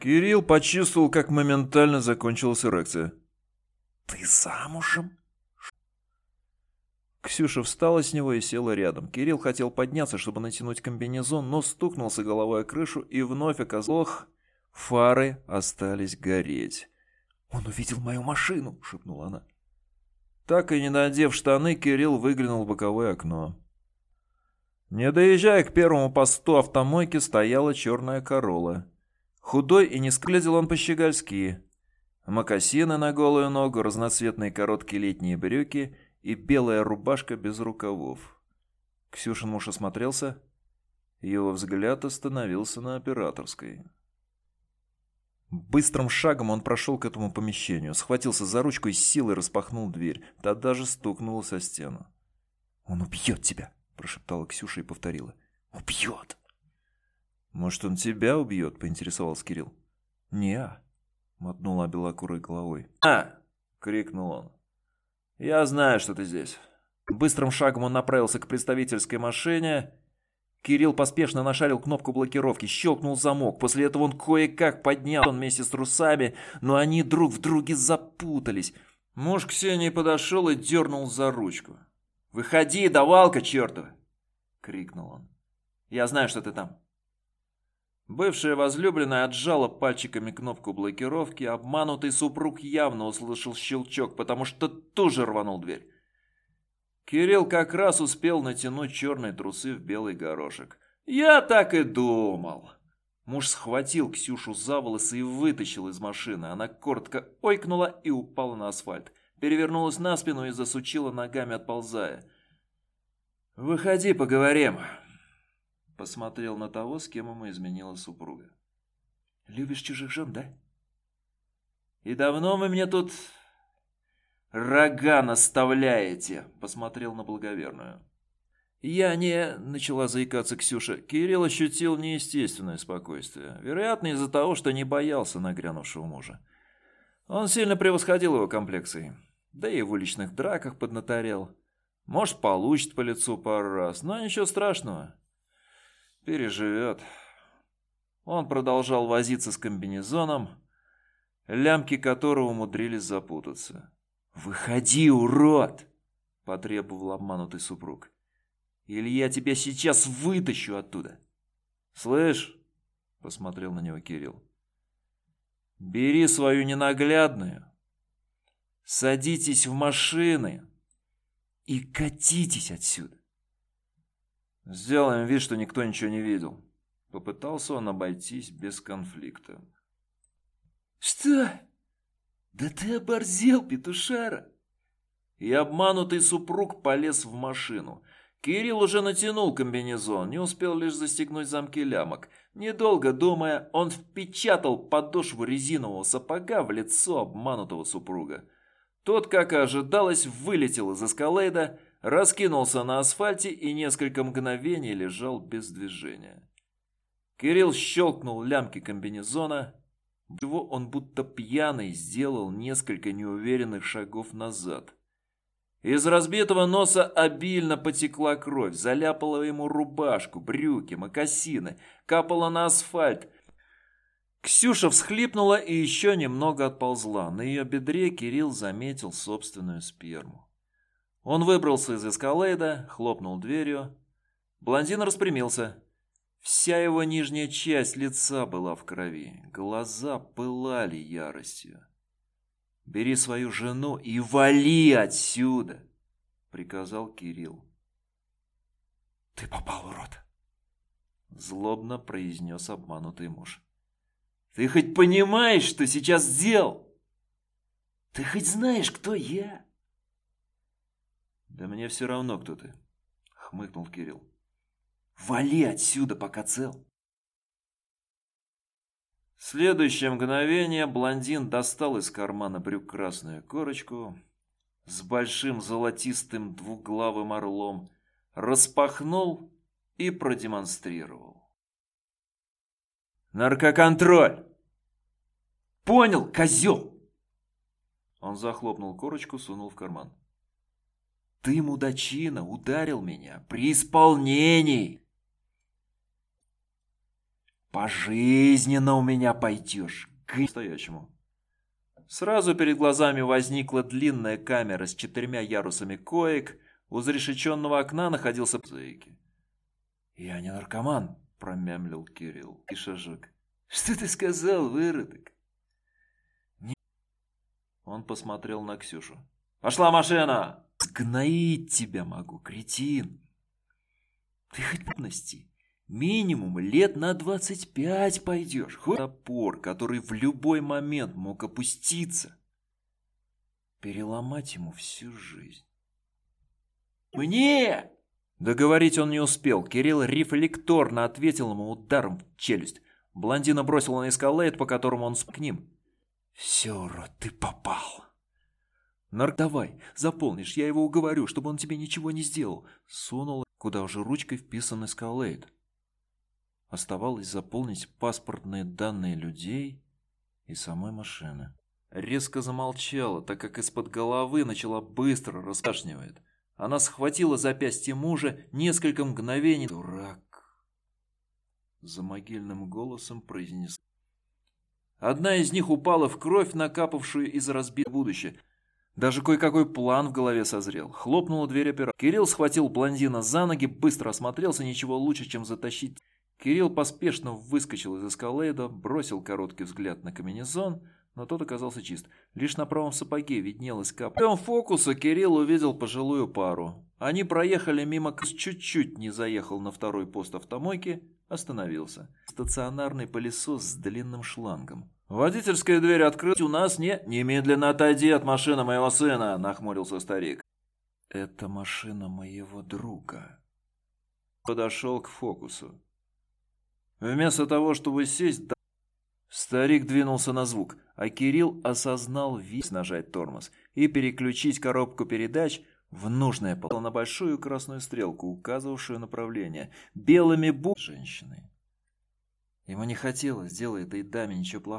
Кирилл почувствовал, как моментально закончилась эрекция. «Ты замужем?» Ксюша встала с него и села рядом. Кирилл хотел подняться, чтобы натянуть комбинезон, но стукнулся головой о крышу и вновь оказалось... Фары остались гореть. «Он увидел мою машину!» — шепнула она. Так и не надев штаны, Кирилл выглянул в боковое окно. Не доезжая к первому посту автомойки, стояла черная корола. Худой и не склезил он по-щегольски. Мокасины на голую ногу, разноцветные короткие летние брюки и белая рубашка без рукавов. Ксюшин муж осмотрелся. Его взгляд остановился на операторской. Быстрым шагом он прошел к этому помещению, схватился за ручку и с силой распахнул дверь. Та даже стукнула со стену. «Он убьет тебя!» – прошептала Ксюша и повторила. «Убьет!» «Может, он тебя убьет?» – поинтересовался Кирилл. «Не-а», мотнула белокурой головой. «А!» – крикнул он. «Я знаю, что ты здесь». Быстрым шагом он направился к представительской машине Кирилл поспешно нашарил кнопку блокировки, щелкнул замок. После этого он кое-как поднял он вместе с трусами, но они друг в друге запутались. Муж Ксении подошел и дернул за ручку. «Выходи, давалка чертова!» — крикнул он. «Я знаю, что ты там». Бывшая возлюбленная отжала пальчиками кнопку блокировки, обманутый супруг явно услышал щелчок, потому что тоже рванул дверь. Кирилл как раз успел натянуть черные трусы в белый горошек. «Я так и думал!» Муж схватил Ксюшу за волосы и вытащил из машины. Она коротко ойкнула и упала на асфальт. Перевернулась на спину и засучила ногами, отползая. «Выходи, поговорим!» Посмотрел на того, с кем ему изменила супруга. «Любишь чужих жен, да?» «И давно вы мне тут рога наставляете?» – посмотрел на благоверную. «Я не...» – начала заикаться Ксюша. Кирилл ощутил неестественное спокойствие. Вероятно, из-за того, что не боялся нагрянувшего мужа. Он сильно превосходил его комплекцией. Да и в уличных драках поднаторел. Может, получит по лицу пару раз, но ничего страшного. Переживет. Он продолжал возиться с комбинезоном, лямки которого умудрились запутаться. «Выходи, урод!» – потребовал обманутый супруг. «Или я тебя сейчас вытащу оттуда!» «Слышь?» – посмотрел на него Кирилл. «Бери свою ненаглядную, садитесь в машины и катитесь отсюда!» Сделаем вид, что никто ничего не видел. Попытался он обойтись без конфликта. «Что?» «Да ты оборзел, петушара!» И обманутый супруг полез в машину. Кирилл уже натянул комбинезон, не успел лишь застегнуть замки лямок. Недолго думая, он впечатал подошву резинового сапога в лицо обманутого супруга. Тот, как и ожидалось, вылетел из эскалейда, раскинулся на асфальте и несколько мгновений лежал без движения. Кирилл щелкнул лямки комбинезона, его он будто пьяный сделал несколько неуверенных шагов назад. Из разбитого носа обильно потекла кровь, заляпала ему рубашку, брюки, мокасины, капала на асфальт. Ксюша всхлипнула и еще немного отползла. На ее бедре Кирилл заметил собственную сперму. Он выбрался из эскалейда, хлопнул дверью. Блондин распрямился. Вся его нижняя часть лица была в крови, глаза пылали яростью. «Бери свою жену и вали отсюда!» — приказал Кирилл. «Ты попал, урод!» — злобно произнес обманутый муж. «Ты хоть понимаешь, что сейчас сделал? Ты хоть знаешь, кто я?» «Да мне все равно, кто ты», — хмыкнул Кирилл. Вали отсюда, пока цел. Следующее мгновение блондин достал из кармана брюк красную корочку с большим золотистым двуглавым орлом, распахнул и продемонстрировал. «Наркоконтроль!» «Понял, козел!» Он захлопнул корочку, сунул в карман. «Ты, мудачина, ударил меня при исполнении!» Пожизненно у меня пойдешь. К настоящему. Сразу перед глазами возникла длинная камера с четырьмя ярусами коек. У зарешеченного окна находился зэки. «Я не наркоман», — промямлил Кирилл. И шажок. «Что ты сказал, выродок?» Не... Он посмотрел на Ксюшу. «Пошла машина!» «Сгноить тебя могу, кретин!» «Ты хоть подности!» Минимум лет на двадцать пять пойдешь. Хоть топор, который в любой момент мог опуститься. Переломать ему всю жизнь. «Мне!» Договорить он не успел. Кирилл рефлекторно ответил ему ударом в челюсть. Блондина бросила на эскалейт, по которому он к ним. «Все, урод, ты попал!» «Нарк, давай, заполнишь, я его уговорю, чтобы он тебе ничего не сделал». Сунул, куда уже ручкой вписан эскалейт. Оставалось заполнить паспортные данные людей и самой машины. Резко замолчала, так как из-под головы начала быстро раскашнивать. Она схватила запястье мужа несколько мгновений. «Дурак!» За могильным голосом произнес. Одна из них упала в кровь, накапавшую из разбитого будущего. Даже кое-какой план в голове созрел. Хлопнула дверь оператора. Кирилл схватил блондина за ноги, быстро осмотрелся, ничего лучше, чем затащить Кирилл поспешно выскочил из эскалейда, бросил короткий взгляд на комбинезон, но тот оказался чист. Лишь на правом сапоге виднелась капля. Путем фокуса Кирилл увидел пожилую пару. Они проехали мимо, чуть-чуть не заехал на второй пост автомойки, остановился. Стационарный пылесос с длинным шлангом. «Водительская дверь открыта у нас не...» «Немедленно отойди от машины моего сына!» – нахмурился старик. «Это машина моего друга». Подошел к фокусу. Вместо того, чтобы сесть, старик двинулся на звук, а Кирилл осознал весь нажать тормоз и переключить коробку передач в нужное поло на большую красную стрелку, указывавшую направление, белыми буквами женщины. Ему не хотелось сделать этой даме ничего плохого.